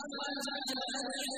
وما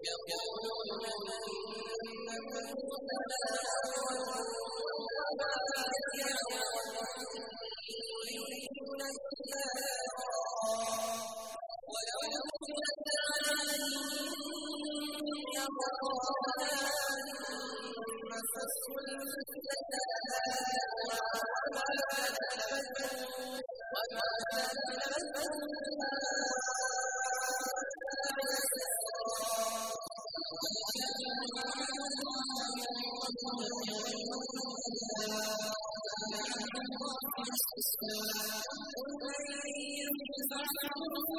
إنك هو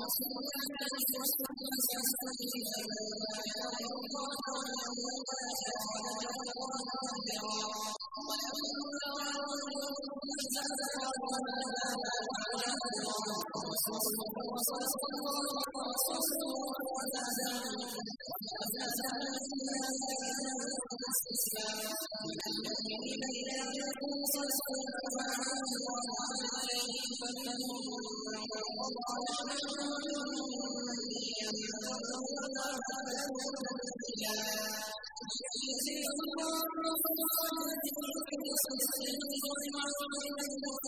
Thank you. Thank you.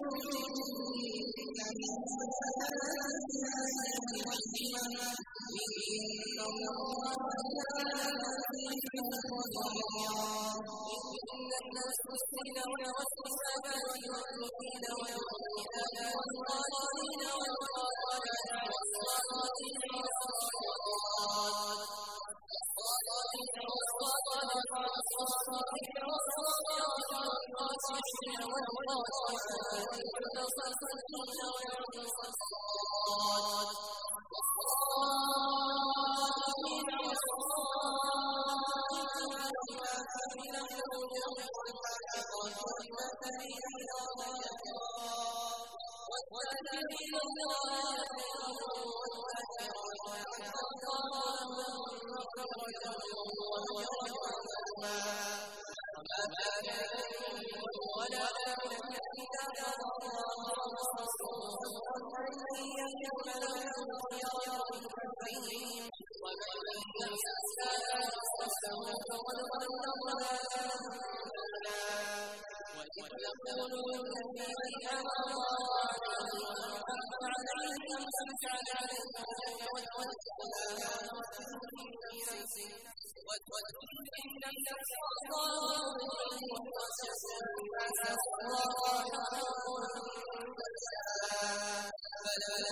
والمحسنين والصابرين والمؤمنين والمؤمنات والقانتين والقانات والصابرين والصابرات والصابرين والصابرات والصابرين والصابرات والخاشعين والخاشعات والمتصدقين والمتصدقات والذين الله وما كان ولا إذا الله ورسوله أن يكون لهم خيار من ومن يسأل نفسه فقد ضل ضلالا ويقولون الذين أمر عليهم سمع عليهم وتوكلنا وتوكلنا وتوكلنا فلما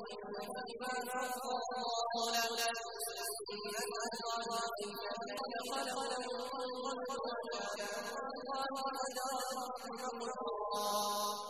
رأوا إذا جاءهم على الذين حرموا الذين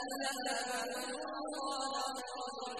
هو الذي يصلي عليه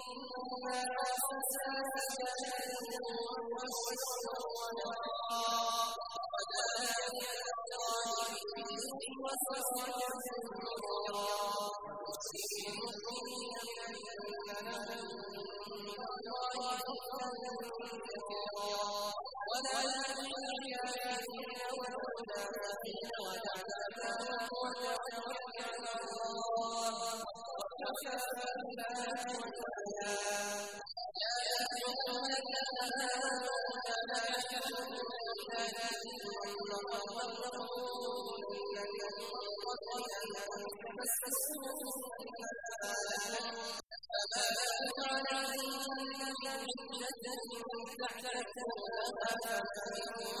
إنا أرسلناك شاهدا ومبشرا ونذيرا وداعيا إلى الله بإذنه وسراجا منيرا بشر المؤمنين بأن لهم من الله فضلا كبيرا ولا تطع الكافرين والمنافقين ودع وتوكل على الله وكفى بالله وكيلا يا أيها الذين آمنوا لا تحكموا إلا وتولوا إلا قبل أن تمسسوهم فما لكم عليهم من حجة تعتدونها فمتعوهن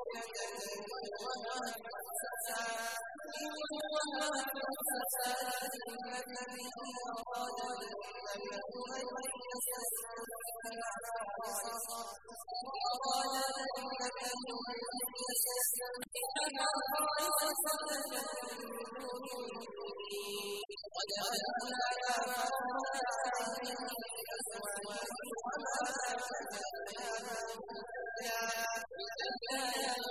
الله فساد الذين قالوا إنه من يستسلم وقال الذين يستسلم أنا خالص من دونه قد أهلنا فأهلنا عليهم أزواجهم وما لا يكون عليك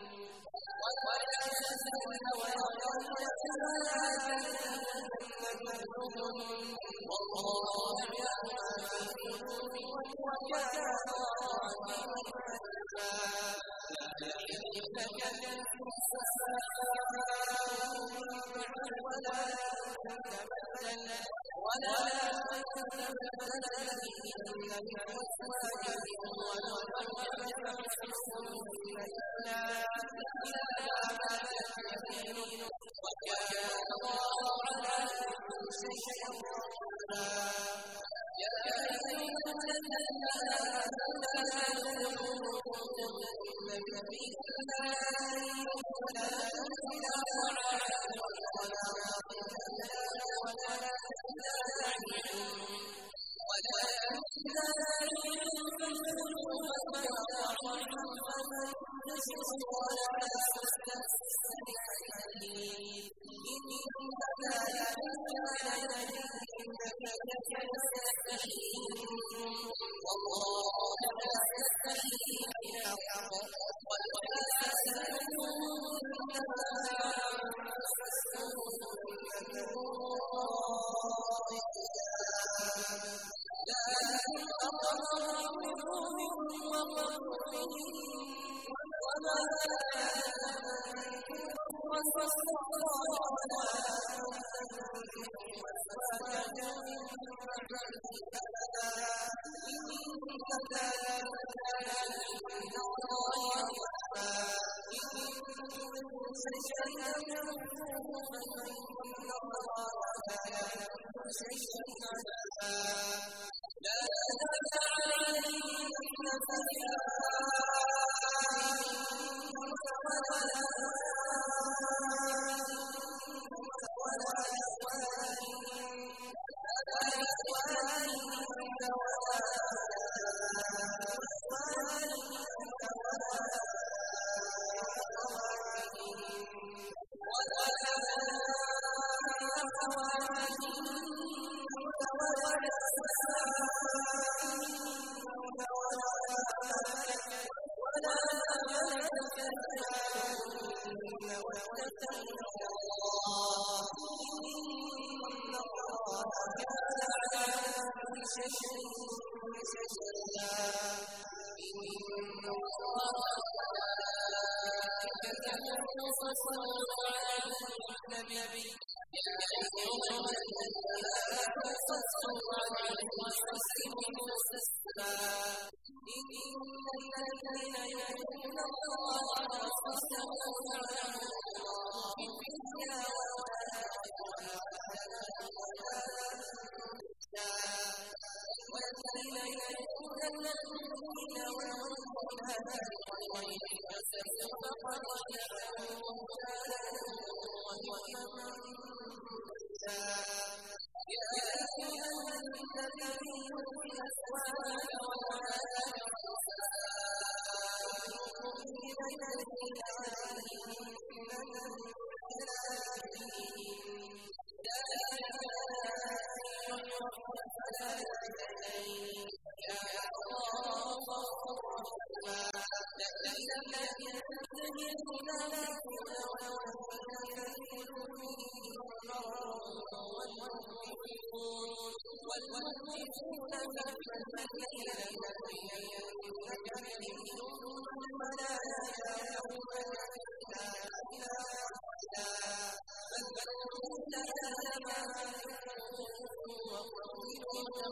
ويرضين بما آتيتهن كلهن والله يعلم ما في قلوبهم وكان الله عليما لا يحل لك النساء من بعد ولا تبدل ولا تبدل فيهن من أزواجهم ولو حسنهن إلا ما ملكت يمينك وكان الله على كل شيء يا أيها الذين آمنوا لا تدخلوا النبي إلا أن لا تؤمن طعاما ولا ولا تستفسروا إنما يأتون إنك يستحيي والله لا يستحيي الحق فاسألوهن من وراء حجاب ذلك أطهر قلوبهم وقلوبهم وما وَالصَّدْقَ لا جناح عليهن في ألا يأوان ألا يأوان يصلون على النبي إن الذين يؤمنون الله والذين يؤمنون المؤمنين والمؤمنات والغيب الذين والمؤمنون والمؤمنون كالذين بهم ثم لا يجاهرون إلا إلا فالمؤمنون ما وقولوا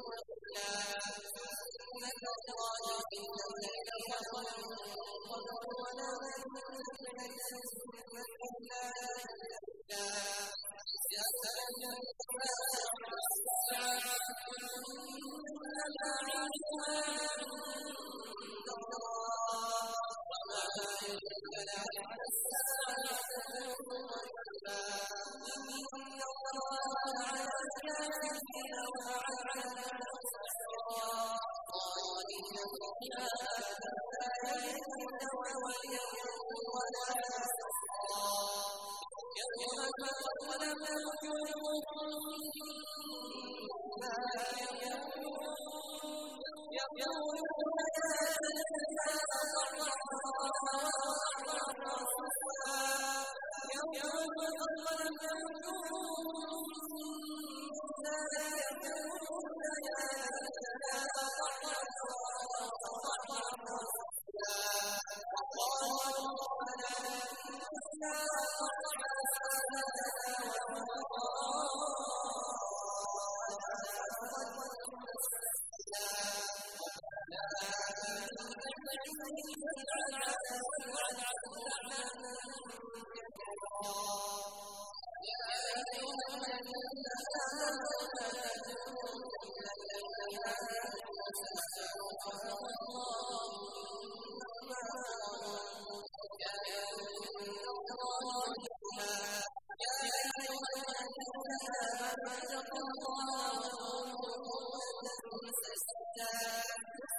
وقولا إنك الراجعين الذين خلوا ولا من إلا الله وما يدرك عن الساعة تكون قريبا إن الله على الكافرين وأعد سحرا خالدين فيها لا يجدون وليا ولا نصيرا يوم تقلب وجوههم ما يقولون يقولون Yeah.